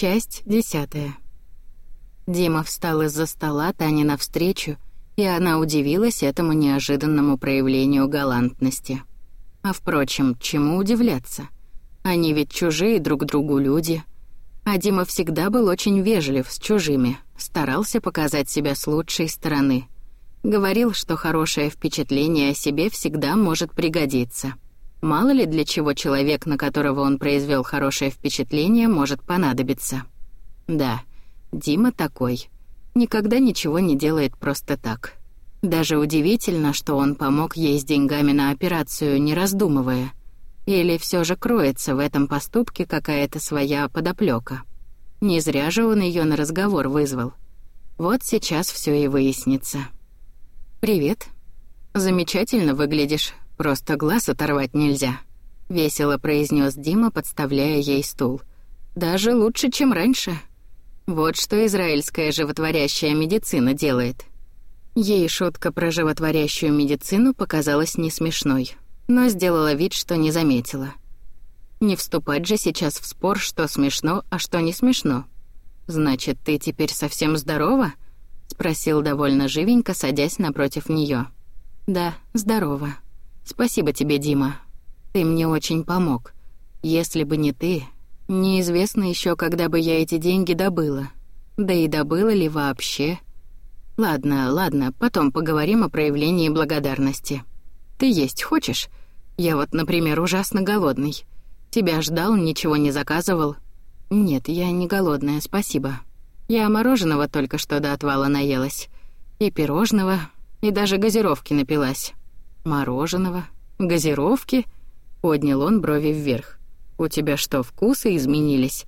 Часть десятая. Дима встал из-за стола Тане навстречу, и она удивилась этому неожиданному проявлению галантности. А впрочем, чему удивляться? Они ведь чужие друг другу люди. А Дима всегда был очень вежлив с чужими, старался показать себя с лучшей стороны. Говорил, что хорошее впечатление о себе всегда может пригодиться. Мало ли для чего человек, на которого он произвел хорошее впечатление, может понадобиться. Да, Дима такой. Никогда ничего не делает просто так. Даже удивительно, что он помог ей с деньгами на операцию, не раздумывая. Или все же кроется в этом поступке какая-то своя подоплека. Не зря же он ее на разговор вызвал. Вот сейчас все и выяснится. «Привет. Замечательно выглядишь. Просто глаз оторвать нельзя», — весело произнес Дима, подставляя ей стул. «Даже лучше, чем раньше. Вот что израильская животворящая медицина делает». Ей шутка про животворящую медицину показалась не смешной, но сделала вид, что не заметила. Не вступать же сейчас в спор, что смешно, а что не смешно. «Значит, ты теперь совсем здорова?» — спросил довольно живенько, садясь напротив нее. «Да, здорова», Спасибо тебе, Дима. Ты мне очень помог. Если бы не ты, неизвестно еще, когда бы я эти деньги добыла. Да и добыла ли вообще. Ладно, ладно, потом поговорим о проявлении благодарности. Ты есть хочешь? Я вот, например, ужасно голодный. Тебя ждал, ничего не заказывал. Нет, я не голодная, спасибо. Я мороженого только что до отвала наелась. И пирожного, и даже газировки напилась. «Мороженого? Газировки?» — поднял он брови вверх. «У тебя что, вкусы изменились?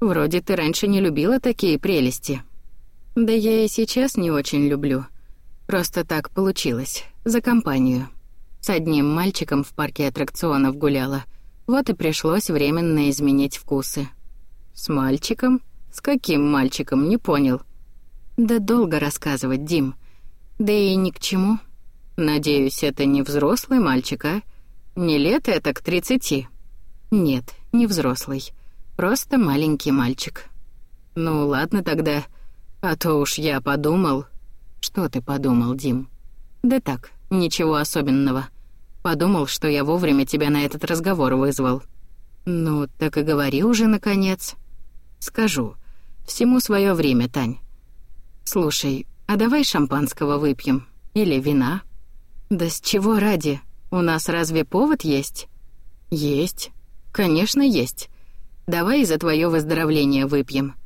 Вроде ты раньше не любила такие прелести». «Да я и сейчас не очень люблю. Просто так получилось. За компанию. С одним мальчиком в парке аттракционов гуляла. Вот и пришлось временно изменить вкусы». «С мальчиком? С каким мальчиком? Не понял». «Да долго рассказывать, Дим. Да и ни к чему». Надеюсь, это не взрослый мальчик, а? Не лет это к тридцати? Нет, не взрослый. Просто маленький мальчик. Ну ладно тогда. А то уж я подумал. Что ты подумал, Дим? Да так, ничего особенного. Подумал, что я вовремя тебя на этот разговор вызвал. Ну, так и говори уже, наконец. Скажу. Всему свое время, Тань. Слушай, а давай шампанского выпьем? Или вина?» «Да с чего ради? У нас разве повод есть?» «Есть. Конечно, есть. Давай за твое выздоровление выпьем.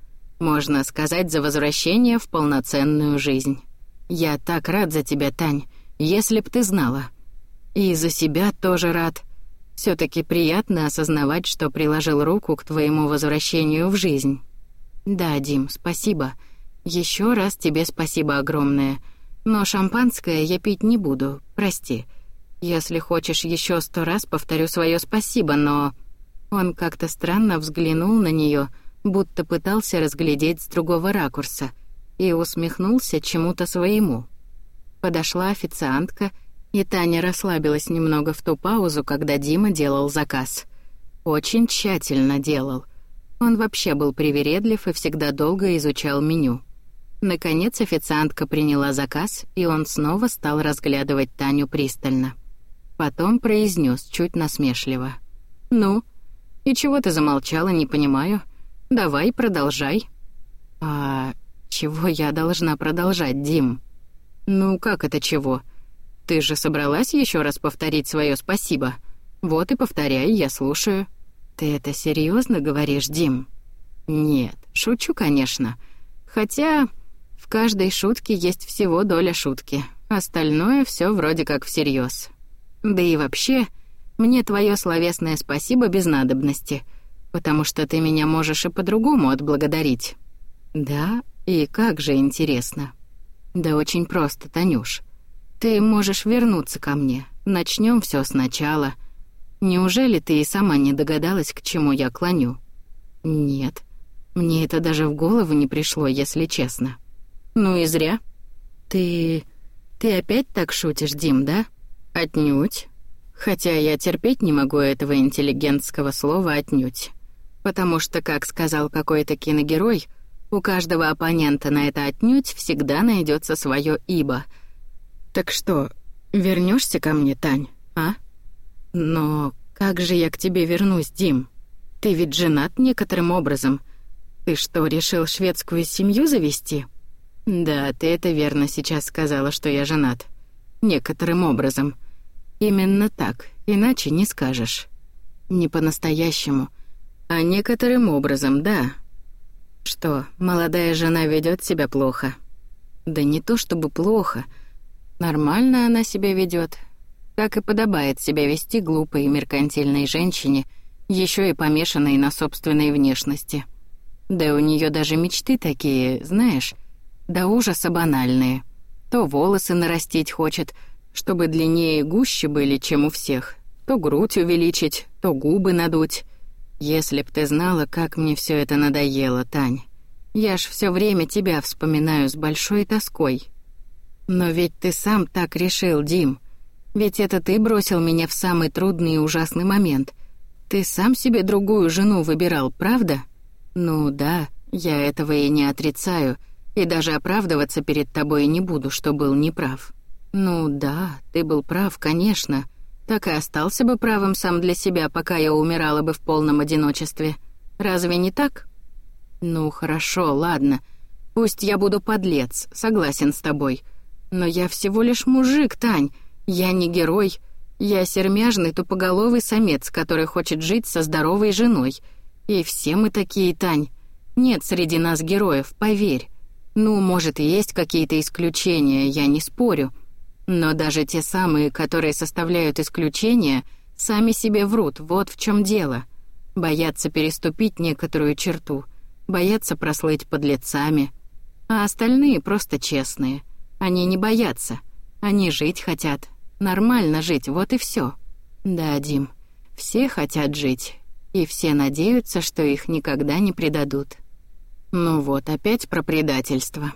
Можно сказать, за возвращение в полноценную жизнь. Я так рад за тебя, Тань, если б ты знала. И за себя тоже рад. все таки приятно осознавать, что приложил руку к твоему возвращению в жизнь. Да, Дим, спасибо. Еще раз тебе спасибо огромное». Но шампанское я пить не буду, прости. Если хочешь еще сто раз повторю свое спасибо, но...» Он как-то странно взглянул на нее, будто пытался разглядеть с другого ракурса, и усмехнулся чему-то своему. Подошла официантка, и Таня расслабилась немного в ту паузу, когда Дима делал заказ. Очень тщательно делал. Он вообще был привередлив и всегда долго изучал меню. Наконец официантка приняла заказ, и он снова стал разглядывать Таню пристально. Потом произнес чуть насмешливо. «Ну, и чего ты замолчала, не понимаю. Давай, продолжай». «А чего я должна продолжать, Дим?» «Ну, как это чего? Ты же собралась еще раз повторить свое спасибо? Вот и повторяй, я слушаю». «Ты это серьезно говоришь, Дим?» «Нет, шучу, конечно. Хотя каждой шутке есть всего доля шутки. Остальное все вроде как всерьез. Да и вообще, мне твое словесное спасибо без надобности, потому что ты меня можешь и по-другому отблагодарить. Да, и как же интересно. Да очень просто, Танюш. Ты можешь вернуться ко мне. Начнем все сначала. Неужели ты и сама не догадалась, к чему я клоню? Нет. Мне это даже в голову не пришло, если честно. «Ну и зря. Ты... ты опять так шутишь, Дим, да? Отнюдь. Хотя я терпеть не могу этого интеллигентского слова «отнюдь». Потому что, как сказал какой-то киногерой, у каждого оппонента на это отнюдь всегда найдется свое ибо. Так что, вернешься ко мне, Тань, а? Но как же я к тебе вернусь, Дим? Ты ведь женат некоторым образом. Ты что, решил шведскую семью завести? Да, ты это верно сейчас сказала, что я женат. Некоторым образом. Именно так, иначе не скажешь. Не по-настоящему, а некоторым образом, да. Что, молодая жена ведет себя плохо? Да не то чтобы плохо. Нормально она себя ведет, как и подобает себя вести глупой и меркантильной женщине, еще и помешанной на собственной внешности. Да у нее даже мечты такие, знаешь, до ужаса банальные. То волосы нарастить хочет, чтобы длиннее и гуще были, чем у всех, то грудь увеличить, то губы надуть. Если б ты знала, как мне все это надоело, Тань. Я ж все время тебя вспоминаю с большой тоской. Но ведь ты сам так решил, Дим. Ведь это ты бросил меня в самый трудный и ужасный момент. Ты сам себе другую жену выбирал, правда? Ну да, я этого и не отрицаю, и даже оправдываться перед тобой не буду, что был неправ. Ну да, ты был прав, конечно так и остался бы правым сам для себя, пока я умирала бы в полном одиночестве. Разве не так? Ну, хорошо, ладно. Пусть я буду подлец, согласен с тобой. Но я всего лишь мужик, Тань. Я не герой. Я сермяжный тупоголовый самец, который хочет жить со здоровой женой. И все мы такие, Тань. Нет среди нас героев, поверь. Ну, может, есть какие-то исключения, я не спорю. Но даже те самые, которые составляют исключения, сами себе врут, вот в чем дело. Боятся переступить некоторую черту, боятся прослыть под лицами. А остальные просто честные. Они не боятся. Они жить хотят. Нормально жить, вот и все. Да, Дим, все хотят жить. И все надеются, что их никогда не предадут. Ну вот, опять про предательство.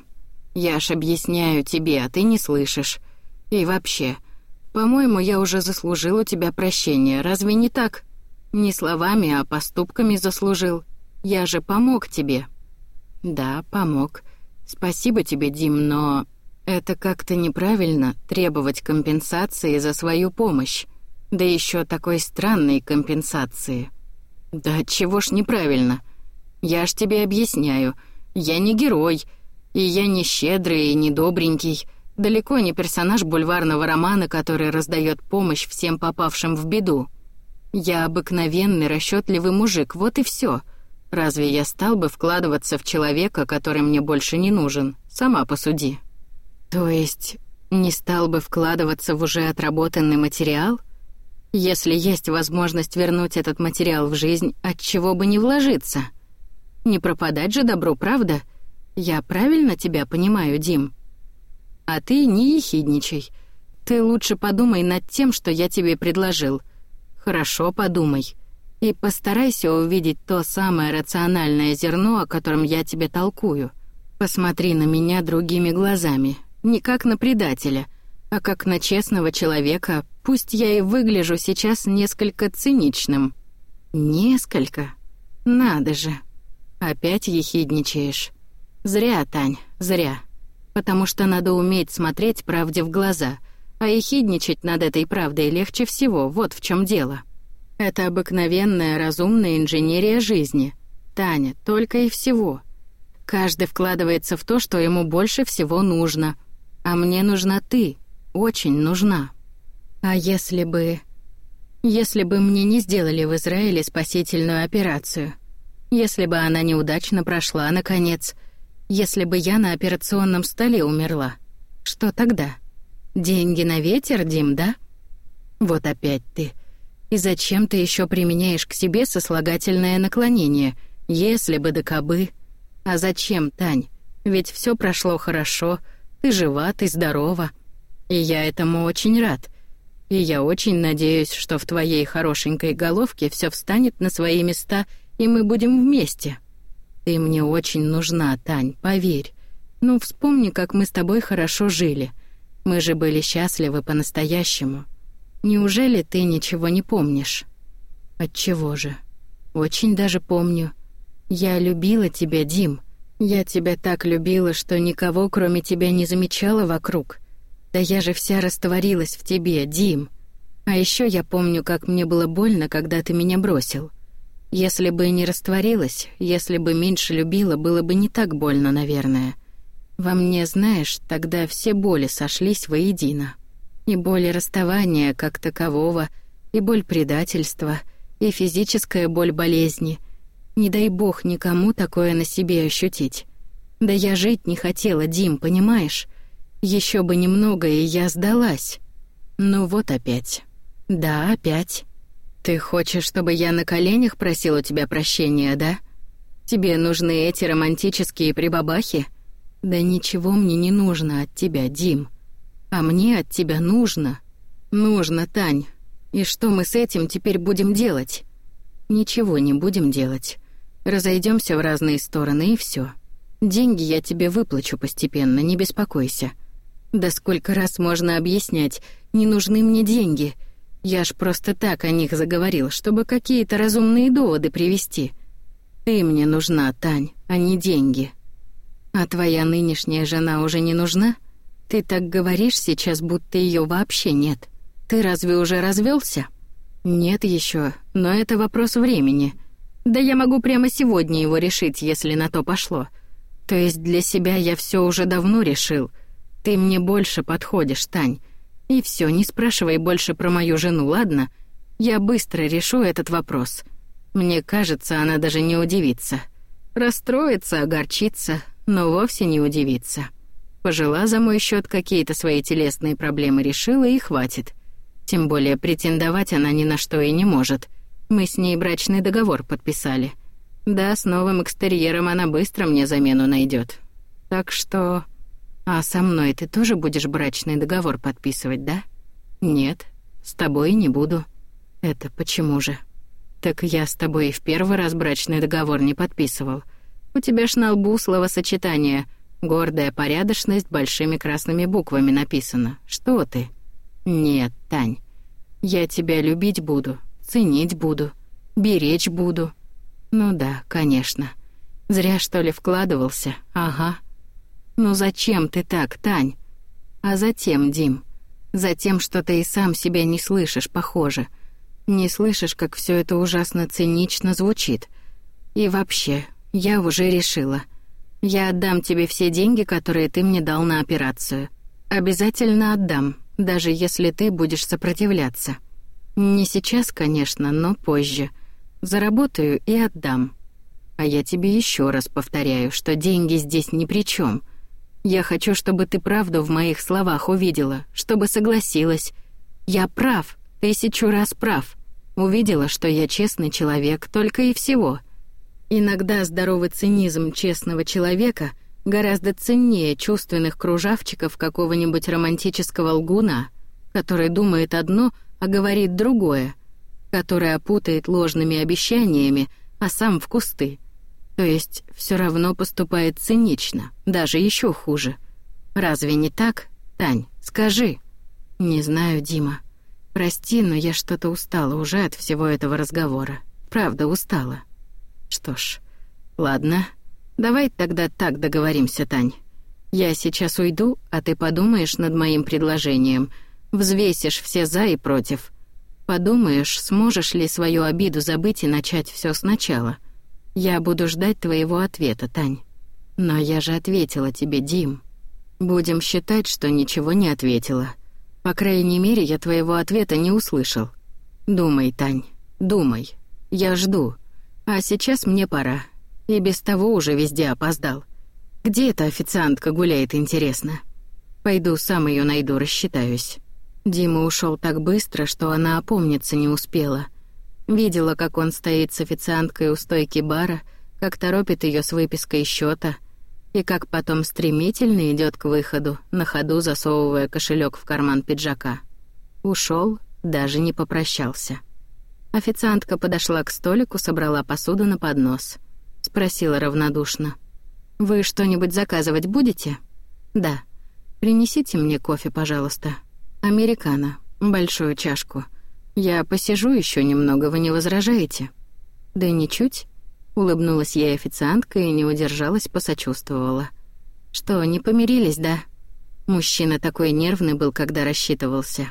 Я ж объясняю тебе, а ты не слышишь. И вообще, по-моему, я уже заслужил у тебя прощения, разве не так? Не словами, а поступками заслужил. Я же помог тебе. Да, помог. Спасибо тебе, Дим, но это как-то неправильно требовать компенсации за свою помощь. Да еще такой странной компенсации. Да чего ж неправильно? Я ж тебе объясняю. Я не герой, и я не щедрый и не добренький. Далеко не персонаж бульварного романа, который раздает помощь всем попавшим в беду. Я обыкновенный расчетливый мужик, вот и все. Разве я стал бы вкладываться в человека, который мне больше не нужен? Сама посуди. То есть не стал бы вкладываться в уже отработанный материал? Если есть возможность вернуть этот материал в жизнь, от чего бы не вложиться? Не пропадать же добро, правда? Я правильно тебя понимаю, Дим?» А ты не ехидничай. Ты лучше подумай над тем, что я тебе предложил. Хорошо подумай. И постарайся увидеть то самое рациональное зерно, о котором я тебе толкую. Посмотри на меня другими глазами. Не как на предателя, а как на честного человека, пусть я и выгляжу сейчас несколько циничным. Несколько? Надо же. Опять ехидничаешь. Зря, Тань, зря потому что надо уметь смотреть правде в глаза, а ехидничать над этой правдой легче всего, вот в чем дело. Это обыкновенная разумная инженерия жизни. Таня, только и всего. Каждый вкладывается в то, что ему больше всего нужно. А мне нужна ты, очень нужна. А если бы... Если бы мне не сделали в Израиле спасительную операцию, если бы она неудачно прошла, наконец, если бы я на операционном столе умерла, что тогда? Деньги на ветер, Дим, да? Вот опять ты. И зачем ты еще применяешь к себе сослагательное наклонение, если бы да кабы? А зачем, Тань? Ведь все прошло хорошо, ты жива, ты здорова. И я этому очень рад. И я очень надеюсь, что в твоей хорошенькой головке все встанет на свои места, и мы будем вместе. Ты мне очень нужна, Тань, поверь. Ну, вспомни, как мы с тобой хорошо жили. Мы же были счастливы по-настоящему. Неужели ты ничего не помнишь? Отчего же? Очень даже помню. Я любила тебя, Дим. Я тебя так любила, что никого, кроме тебя, не замечала вокруг. Да я же вся растворилась в тебе, Дим. А еще я помню, как мне было больно, когда ты меня бросил. Если бы не растворилась, если бы меньше любила, было бы не так больно, наверное. Во мне, знаешь, тогда все боли сошлись воедино. И боль расставания как такового, и боль предательства, и физическая боль болезни. Не дай бог никому такое на себе ощутить. Да я жить не хотела, Дим, понимаешь? Еще бы немного, и я сдалась. Ну вот опять. Да, опять. Ты хочешь, чтобы я на коленях просил у тебя прощения, да? Тебе нужны эти романтические прибабахи? Да ничего мне не нужно от тебя, Дим. А мне от тебя нужно. Нужно, Тань. И что мы с этим теперь будем делать? Ничего не будем делать. Разойдемся в разные стороны и все. Деньги я тебе выплачу постепенно, не беспокойся. Да сколько раз можно объяснять, не нужны мне деньги. Я ж просто так о них заговорил, чтобы какие-то разумные доводы привести. Ты мне нужна, Тань, а не деньги. А твоя нынешняя жена уже не нужна? — ты так говоришь сейчас, будто ее вообще нет. Ты разве уже развелся? Нет еще, но это вопрос времени. Да я могу прямо сегодня его решить, если на то пошло. То есть для себя я все уже давно решил. Ты мне больше подходишь, Тань. И все, не спрашивай больше про мою жену, ладно? Я быстро решу этот вопрос. Мне кажется, она даже не удивится. Расстроится, огорчится, но вовсе не удивится. Пожила за мой счет какие-то свои телесные проблемы решила и хватит. Тем более претендовать она ни на что и не может. Мы с ней брачный договор подписали. Да, с новым экстерьером она быстро мне замену найдет. Так что... А со мной ты тоже будешь брачный договор подписывать, да? Нет, с тобой не буду. Это почему же? Так я с тобой и в первый раз брачный договор не подписывал. У тебя ж на лбу словосочетание — Гордая порядочность большими красными буквами написано. Что ты? Нет, Тань. Я тебя любить буду, ценить буду, беречь буду. Ну да, конечно. Зря что ли вкладывался? Ага. Ну зачем ты так, Тань? А затем, Дим, затем, что ты и сам себя не слышишь, похоже. Не слышишь, как все это ужасно цинично звучит. И вообще, я уже решила — я отдам тебе все деньги, которые ты мне дал на операцию. Обязательно отдам, даже если ты будешь сопротивляться. Не сейчас, конечно, но позже. Заработаю и отдам. А я тебе еще раз повторяю, что деньги здесь ни при чем. Я хочу, чтобы ты правду в моих словах увидела, чтобы согласилась. Я прав, тысячу раз прав. Увидела, что я честный человек, только и всего — Иногда здоровый цинизм честного человека гораздо ценнее чувственных кружавчиков какого-нибудь романтического лгуна, который думает одно, а говорит другое, который опутает ложными обещаниями, а сам в кусты. То есть все равно поступает цинично, даже еще хуже. Разве не так, Тань? Скажи. Не знаю, Дима. Прости, но я что-то устала уже от всего этого разговора. Правда, устала. Что ж, ладно. Давай тогда так договоримся, Тань. Я сейчас уйду, а ты подумаешь над моим предложением, взвесишь все за и против. Подумаешь, сможешь ли свою обиду забыть и начать все сначала. Я буду ждать твоего ответа, Тань. Но я же ответила тебе, Дим. Будем считать, что ничего не ответила. По крайней мере, я твоего ответа не услышал. Думай, Тань, думай. Я жду. А сейчас мне пора. И без того уже везде опоздал. Где эта официантка гуляет, интересно? Пойду сам ее найду, рассчитаюсь. Дима ушел так быстро, что она опомниться не успела. Видела, как он стоит с официанткой у стойки бара, как торопит ее с выпиской счета, и как потом стремительно идет к выходу, на ходу засовывая кошелек в карман пиджака. Ушел, даже не попрощался. Официантка подошла к столику, собрала посуду на поднос. Спросила равнодушно. «Вы что-нибудь заказывать будете?» «Да. Принесите мне кофе, пожалуйста. Американо. Большую чашку. Я посижу еще немного, вы не возражаете?» «Да ничуть», — улыбнулась ей официантка и не удержалась, посочувствовала. «Что, не помирились, да?» Мужчина такой нервный был, когда рассчитывался.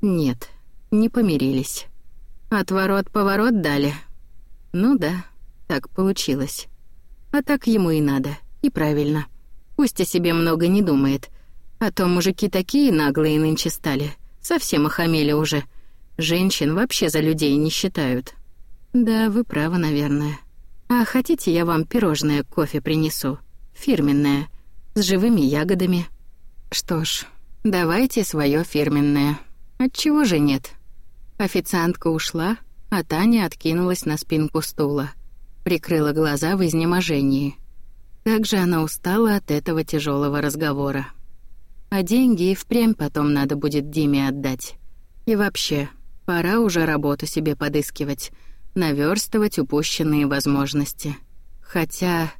«Нет, не помирились. Отворот-поворот дали. Ну да, так получилось. А так ему и надо, и правильно. Пусть о себе много не думает. А то мужики такие наглые нынче стали. Совсем охамели уже. Женщин вообще за людей не считают. Да, вы правы, наверное. А хотите, я вам пирожное кофе принесу? Фирменное. С живыми ягодами. Что ж, давайте свое фирменное. Отчего же нет? Официантка ушла, а Таня откинулась на спинку стула. Прикрыла глаза в изнеможении. Как же она устала от этого тяжелого разговора. А деньги и впрямь потом надо будет Диме отдать. И вообще, пора уже работу себе подыскивать, наверстывать упущенные возможности. Хотя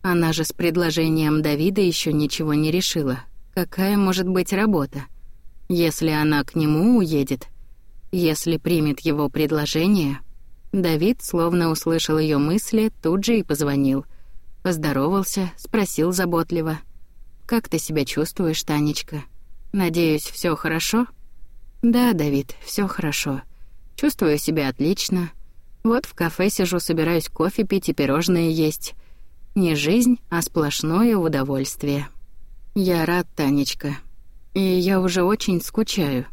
она же с предложением Давида еще ничего не решила. Какая может быть работа? Если она к нему уедет, если примет его предложение... Давид, словно услышал ее мысли, тут же и позвонил. Поздоровался, спросил заботливо. «Как ты себя чувствуешь, Танечка? Надеюсь, все хорошо?» «Да, Давид, все хорошо. Чувствую себя отлично. Вот в кафе сижу, собираюсь кофе пить и пирожные есть. Не жизнь, а сплошное удовольствие. Я рад, Танечка. И я уже очень скучаю.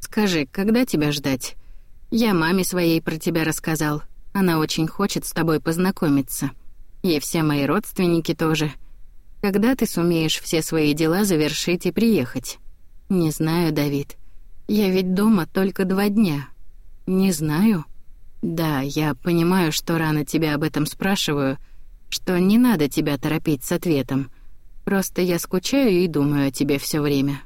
Скажи, когда тебя ждать? Я маме своей про тебя рассказал. Она очень хочет с тобой познакомиться. И все мои родственники тоже. Когда ты сумеешь все свои дела завершить и приехать? Не знаю, Давид. Я ведь дома только два дня. Не знаю. Да, я понимаю, что рано тебя об этом спрашиваю, что не надо тебя торопить с ответом. Просто я скучаю и думаю о тебе все время.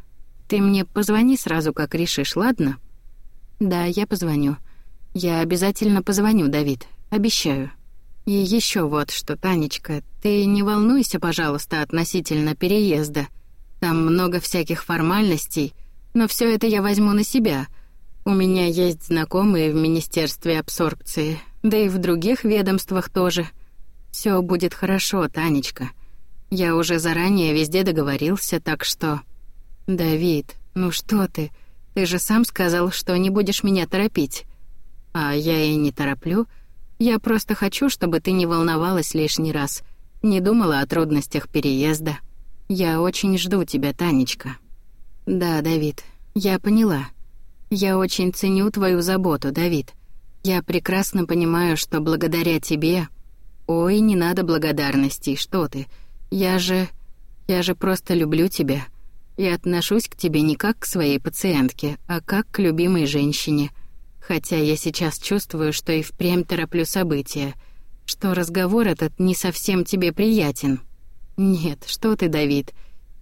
Ты мне позвони сразу, как решишь, ладно? Да, я позвоню. Я обязательно позвоню, Давид. Обещаю. И еще вот что, Танечка, ты не волнуйся, пожалуйста, относительно переезда. Там много всяких формальностей, но все это я возьму на себя. У меня есть знакомые в Министерстве абсорбции, да и в других ведомствах тоже. Все будет хорошо, Танечка. Я уже заранее везде договорился, так что... Давид, ну что ты? Ты же сам сказал, что не будешь меня торопить. А я и не тороплю, — я просто хочу, чтобы ты не волновалась лишний раз, не думала о трудностях переезда. Я очень жду тебя, Танечка. Да, Давид, я поняла. Я очень ценю твою заботу, Давид. Я прекрасно понимаю, что благодаря тебе... Ой, не надо благодарностей, что ты. Я же... Я же просто люблю тебя. И отношусь к тебе не как к своей пациентке, а как к любимой женщине — Хотя я сейчас чувствую, что и впрямь тороплю события, что разговор этот не совсем тебе приятен. Нет, что ты, Давид,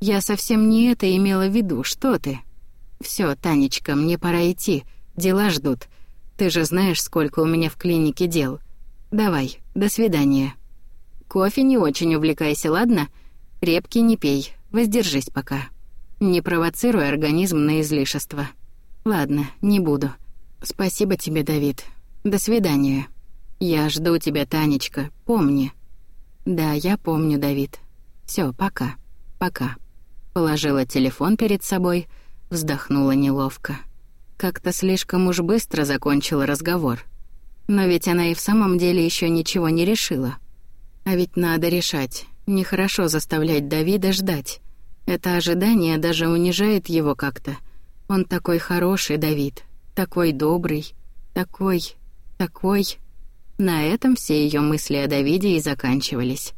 я совсем не это имела в виду, что ты? Все, Танечка, мне пора идти, дела ждут. Ты же знаешь, сколько у меня в клинике дел. Давай, до свидания. Кофе не очень увлекайся, ладно? Крепкий не пей, воздержись пока. Не провоцируй организм на излишество. Ладно, не буду. «Спасибо тебе, Давид. До свидания. Я жду тебя, Танечка, помни». «Да, я помню, Давид. Все, пока. Пока». Положила телефон перед собой, вздохнула неловко. Как-то слишком уж быстро закончила разговор. Но ведь она и в самом деле еще ничего не решила. А ведь надо решать. Нехорошо заставлять Давида ждать. Это ожидание даже унижает его как-то. Он такой хороший, Давид, такой добрый, такой, такой... На этом все ее мысли о Давиде и заканчивались.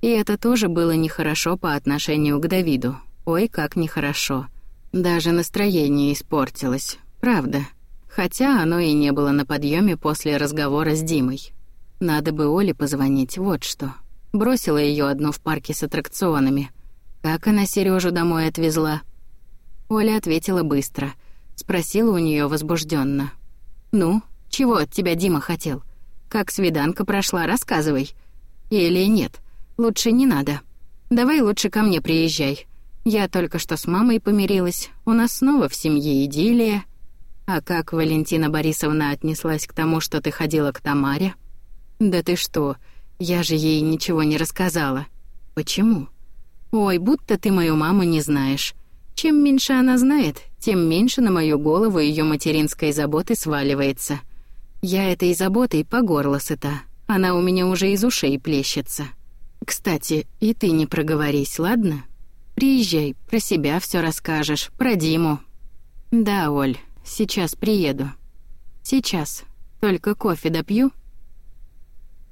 И это тоже было нехорошо по отношению к Давиду. Ой, как нехорошо. Даже настроение испортилось, правда. Хотя оно и не было на подъеме после разговора с Димой. Надо бы Оле позвонить, вот что. Бросила ее одну в парке с аттракционами. Как она Сережу домой отвезла? Оля ответила быстро — Спросила у нее возбужденно. «Ну, чего от тебя Дима хотел? Как свиданка прошла, рассказывай. Или нет, лучше не надо. Давай лучше ко мне приезжай. Я только что с мамой помирилась, у нас снова в семье идиллия. А как Валентина Борисовна отнеслась к тому, что ты ходила к Тамаре?» Да ты что? Я же ей ничего не рассказала. Почему? Ой, будто ты мою маму не знаешь. Чем меньше она знает, тем меньше на мою голову ее материнской заботы сваливается. Я этой заботой по горло сыта. Она у меня уже из ушей плещется. Кстати, и ты не проговорись, ладно? Приезжай, про себя все расскажешь, про Диму. Да, Оль, сейчас приеду. Сейчас. Только кофе допью,